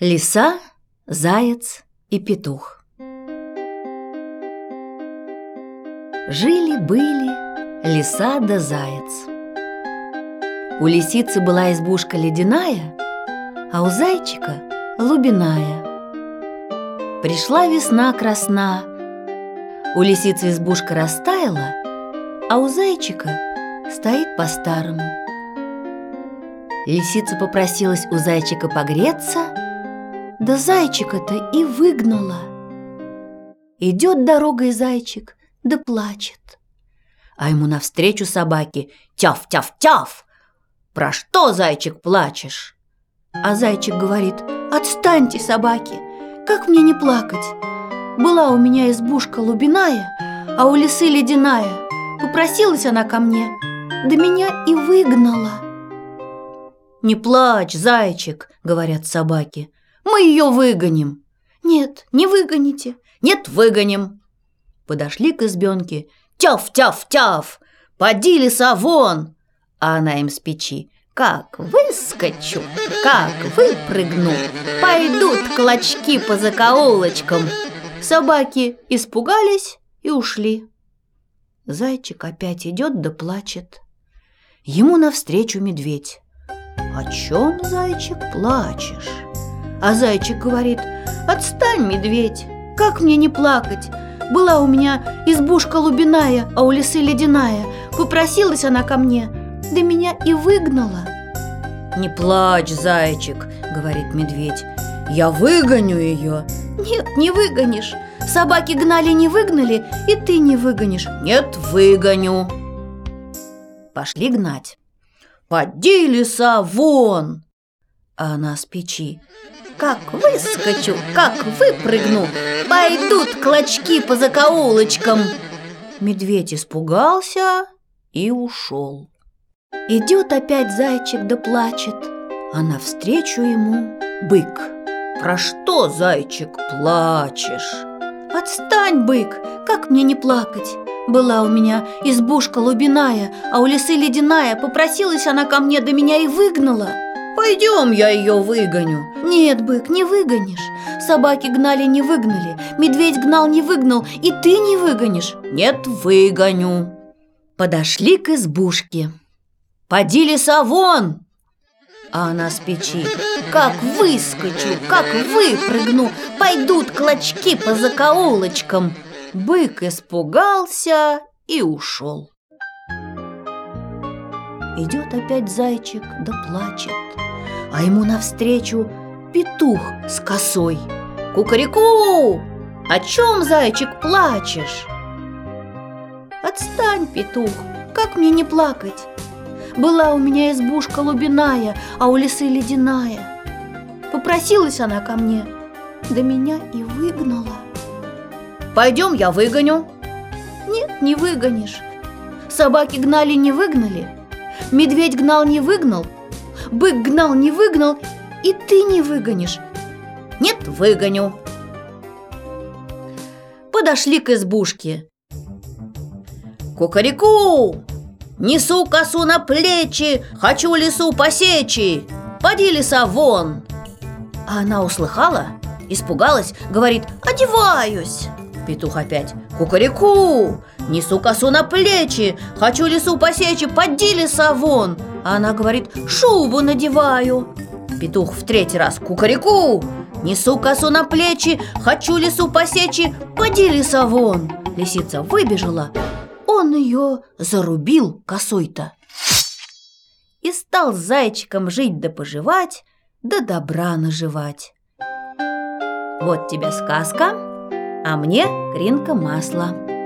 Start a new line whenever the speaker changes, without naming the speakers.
Лиса, заяц и петух. Жили-были лиса да заяц. У лисицы была избушка ледяная, а у зайчика лубиная. Пришла весна красна, у лисицы избушка растаяла, а у зайчика стоит по-старому. Лисица попросилась у зайчика погреться – да зайчика-то и выгнала. Идет дорогой зайчик, да плачет. А ему навстречу собаки «Тяв-тяв-тяв!» «Про что, зайчик, плачешь?» А зайчик говорит «Отстаньте, собаки! Как мне не плакать? Была у меня избушка лубиная, а у лисы ледяная. Попросилась она ко мне, да меня и выгнала». «Не плачь, зайчик!» — говорят собаки. Мы ее выгоним. Нет, не выгоните. Нет, выгоним. Подошли к избенке. Тяв, тяв, тяв. Поди, лиса, вон. А она им с печи. Как выскочу, как выпрыгну, пойдут клочки по закоулочкам. Собаки испугались и ушли. Зайчик опять идет да плачет. Ему навстречу медведь. «О чем, зайчик, плачешь?» А зайчик говорит, отстань, медведь, как мне не плакать? Была у меня избушка лубиная, а у лисы ледяная. Попросилась она ко мне, да меня и выгнала. «Не плачь, зайчик», — говорит медведь, — «я выгоню ее». «Нет, не выгонишь. Собаки гнали, не выгнали, и ты не выгонишь». «Нет, выгоню». Пошли гнать. «Поди, лиса, вон!» А она с печи. Как выскочу, как выпрыгну, пойдут клочки по закоулочкам. Медведь испугался и ушел. Идет опять зайчик да плачет, а навстречу ему бык. Про что, зайчик, плачешь? Отстань, бык, как мне не плакать? Была у меня избушка лубиная, а у лисы ледяная, попросилась она ко мне, до меня и выгнала. Пойдем, я ее выгоню. Нет, бык, не выгонишь. Собаки гнали, не выгнали. Медведь гнал, не выгнал. И ты не выгонишь. Нет, выгоню. Подошли к избушке. Поди, лиса, вон! А она с печи. Как выскочу, как выпрыгну, пойдут клочки по закоулочкам. Бык испугался и ушел. Идет опять зайчик, да плачет а ему навстречу петух с косой. «Кукареку! О чем, зайчик, плачешь?» «Отстань, петух, как мне не плакать? Была у меня избушка лубиная, а у лисы ледяная. Попросилась она ко мне, да меня и выгнала». «Пойдем, я выгоню». «Нет, не выгонишь. Собаки гнали, не выгнали. Медведь гнал, не выгнал, Бык гнал, не выгнал, и ты не выгонишь. Нет, выгоню. Подошли к избушке. Кукареку! Несу косу на плечи, хочу лесу посечи. Поди, лиса, вон. А она услыхала, испугалась, говорит, одеваюсь. Петух опять, кукареку! Несу косу на плечи, хочу лесу посечь, поди леса вон. Она говорит, шубу надеваю. Петух в третий раз, кукареку! Несу косу на плечи, хочу лесу посечь, поди леса вон. Лисица выбежала, он ее зарубил косой-то. И стал зайчиком жить да поживать, да добра наживать. Вот тебе сказка, а мне кринка масла.